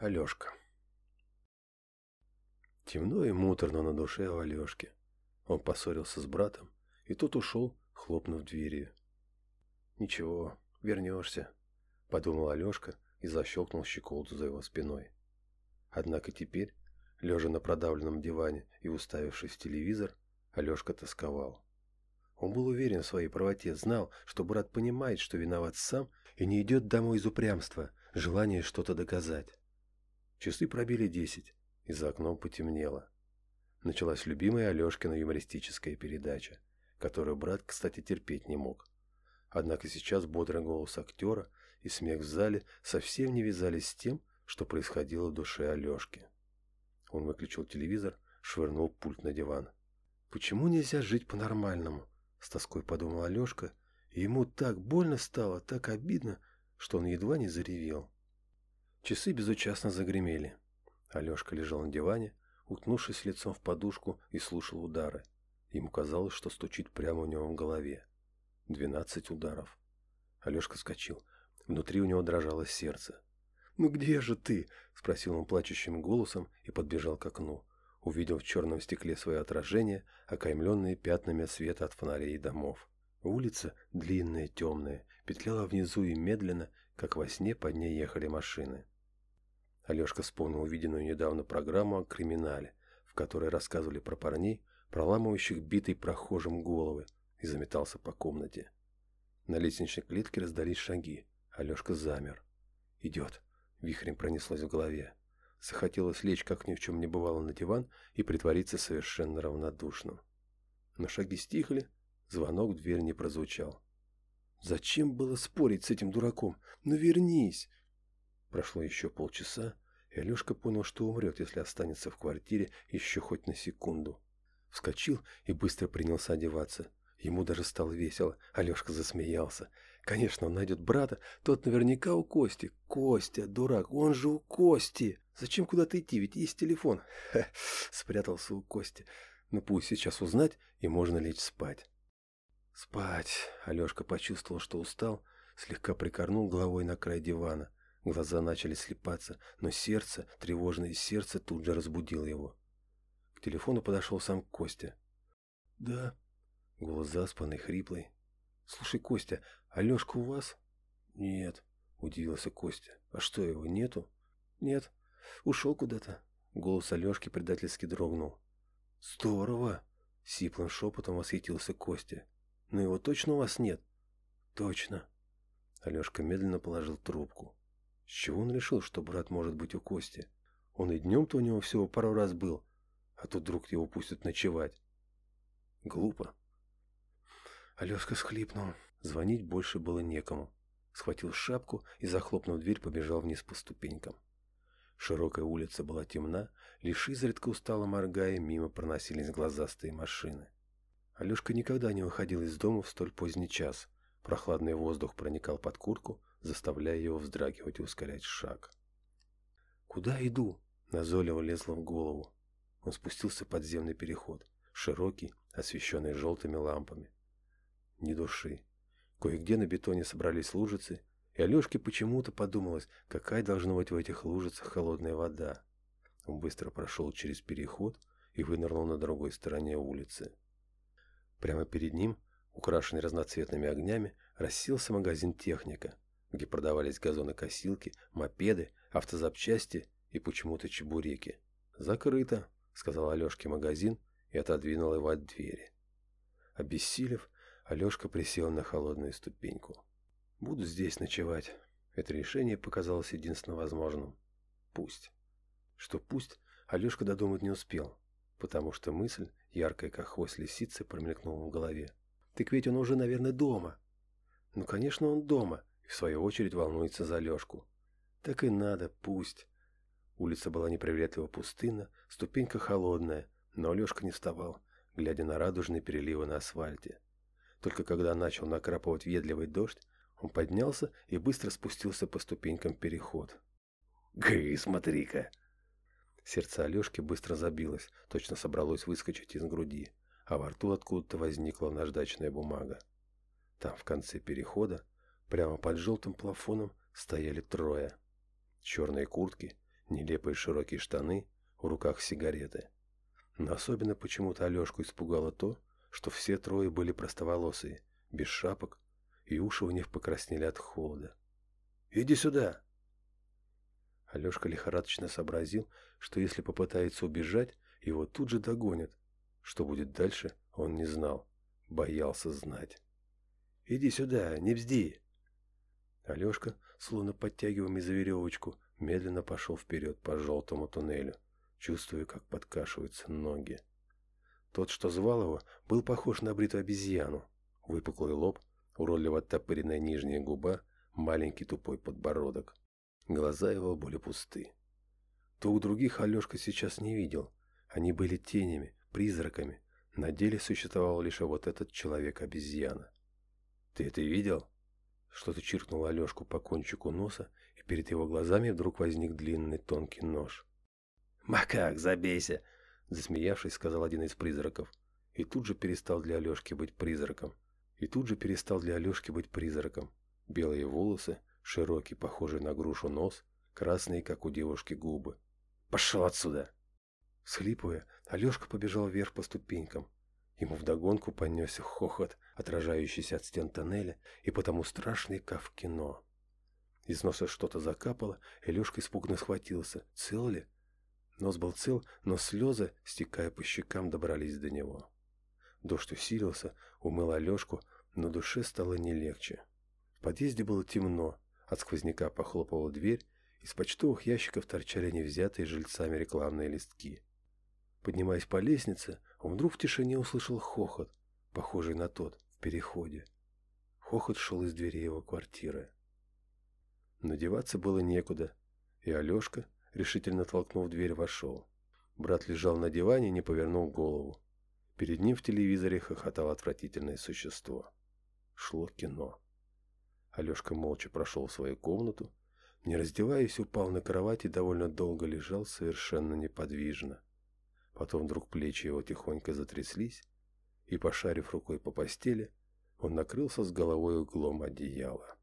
Алешка. Темно и муторно на душе у Алешки. Он поссорился с братом, и тот ушел, хлопнув дверью. «Ничего, вернешься», — подумал Алешка и защелкнул щеколду за его спиной. Однако теперь, лежа на продавленном диване и уставившись в телевизор, Алешка тосковал. Он был уверен в своей правоте, знал, что брат понимает, что виноват сам, и не идет домой из упрямства, желания что-то доказать. Часы пробили десять, и за окном потемнело. Началась любимая Алешкина юмористическая передача, которую брат, кстати, терпеть не мог. Однако сейчас бодрый голос актера и смех в зале совсем не вязались с тем, что происходило в душе Алешки. Он выключил телевизор, швырнул пульт на диван. «Почему нельзя жить по-нормальному?» – с тоской подумал Алешка, и ему так больно стало, так обидно, что он едва не заревел. Часы безучастно загремели. Алешка лежал на диване, уткнувшись лицом в подушку и слушал удары. Ему казалось, что стучит прямо у него в голове. Двенадцать ударов. Алешка вскочил. Внутри у него дрожало сердце. «Ну где же ты?» – спросил он плачущим голосом и подбежал к окну. Увидел в черном стекле свое отражение, окаймленное пятнами света от фонарей и домов. Улица, длинная, темная, петляла внизу и медленно, как во сне под ней ехали машины. Алешка вспомнил увиденную недавно программу о криминале, в которой рассказывали про парней, проламывающих битой прохожим головы, и заметался по комнате. На лестничной клетке раздались шаги. Алешка замер. «Идет!» — вихрем пронеслось в голове. Захотелось лечь, как ни в чем не бывало, на диван и притвориться совершенно равнодушным. Но шаги стихли, звонок в дверь не прозвучал. «Зачем было спорить с этим дураком? Ну вернись!» Прошло еще полчаса, и Алешка понял, что умрет, если останется в квартире еще хоть на секунду. Вскочил и быстро принялся одеваться. Ему даже стало весело. Алешка засмеялся. Конечно, он найдет брата, тот наверняка у Кости. Костя, дурак, он же у Кости. Зачем куда-то идти, ведь есть телефон. Ха, спрятался у Кости. Ну пусть сейчас узнать, и можно лечь спать. Спать. Алешка почувствовал, что устал, слегка прикорнул головой на край дивана. Глаза начали слепаться, но сердце, тревожное сердце, тут же разбудило его. К телефону подошел сам Костя. «Да». Голос заспанный, хриплый. «Слушай, Костя, Алешка у вас?» «Нет», — удивился Костя. «А что, его нету?» «Нет, ушел куда-то». Голос Алешки предательски дрогнул. «Здорово!» — сиплым шепотом восхитился Костя. «Но его точно у вас нет?» «Точно». Алешка медленно положил трубку. С чего он решил, что брат может быть у Кости? Он и днем-то у него всего пару раз был, а тут вдруг его пустят ночевать. Глупо. Алешка схлипнул. Звонить больше было некому. Схватил шапку и, захлопнув дверь, побежал вниз по ступенькам. Широкая улица была темна, лишь изредка устало моргая, мимо проносились глазастые машины. Алешка никогда не выходил из дома в столь поздний час. Прохладный воздух проникал под куртку, заставляя его вздрагивать и ускорять шаг. «Куда иду?» – назойливо лезло в голову. Он спустился в подземный переход, широкий, освещенный желтыми лампами. Ни души. Кое-где на бетоне собрались лужицы, и Алешке почему-то подумалось, какая должна быть в этих лужицах холодная вода. Он быстро прошел через переход и вынырнул на другой стороне улицы. Прямо перед ним, украшенный разноцветными огнями, расселся магазин «Техника», где продавались газонокосилки, мопеды, автозапчасти и почему-то чебуреки. «Закрыто», — сказал Алешке магазин и отодвинул его от двери. Обессилев, Алешка присел на холодную ступеньку. «Буду здесь ночевать». Это решение показалось единственно возможным. «Пусть». Что «пусть» Алешка додумать не успел, потому что мысль, яркая как хвост лисицы, промелькнула в голове. «Так ведь он уже, наверное, дома». «Ну, конечно, он дома», в свою очередь волнуется за Лешку. Так и надо, пусть. Улица была неприветливо пустынна, ступенька холодная, но Лешка не вставал, глядя на радужные переливы на асфальте. Только когда начал накрапывать въедливый дождь, он поднялся и быстро спустился по ступенькам переход. «Гы, смотри-ка!» Сердце Алешки быстро забилось, точно собралось выскочить из груди, а во рту откуда-то возникла наждачная бумага. Там, в конце перехода, Прямо под желтым плафоном стояли трое. Черные куртки, нелепые широкие штаны, в руках сигареты. Но особенно почему-то Алешку испугало то, что все трое были простоволосые, без шапок, и уши у них покраснели от холода. «Иди сюда!» Алешка лихорадочно сообразил, что если попытается убежать, его тут же догонят. Что будет дальше, он не знал, боялся знать. «Иди сюда, не бзди!» Алешка, словно подтягиваемый за веревочку, медленно пошел вперед по желтому туннелю, чувствуя, как подкашиваются ноги. Тот, что звал его, был похож на бритую обезьяну. Выпуклый лоб, уродливо оттопыренная нижняя губа, маленький тупой подбородок. Глаза его были пусты. у других Алешка сейчас не видел. Они были тенями, призраками. На деле существовал лишь вот этот человек-обезьяна. «Ты это видел?» Что-то чиркнуло Алешку по кончику носа, и перед его глазами вдруг возник длинный тонкий нож. «Макак, забейся!» Засмеявшись, сказал один из призраков. И тут же перестал для Алешки быть призраком. И тут же перестал для Алешки быть призраком. Белые волосы, широкий, похожий на грушу нос, красные, как у девушки, губы. «Пошел отсюда!» Схлипывая, Алешка побежал вверх по ступенькам. Ему вдогонку понесся хохот, отражающийся от стен тоннеля, и потому страшный, как в кино. Из носа что-то закапало, и Лешка испуганно схватился. Цел ли? Нос был цел, но слезы, стекая по щекам, добрались до него. Дождь усилился, умыл Алешку, но душе стало не легче. В подъезде было темно, от сквозняка похлопывала дверь, из почтовых ящиков торчали невзятые жильцами рекламные листки. Поднимаясь по лестнице, он вдруг в тишине услышал хохот, похожий на тот, в переходе. Хохот шел из двери его квартиры. Надеваться было некуда, и Алешка, решительно толкнув дверь, вошел. Брат лежал на диване и не повернул голову. Перед ним в телевизоре хохотало отвратительное существо. Шло кино. Алешка молча прошел в свою комнату, не раздеваясь, упал на кровать и довольно долго лежал совершенно неподвижно. Потом вдруг плечи его тихонько затряслись, и, пошарив рукой по постели, он накрылся с головой углом одеяла.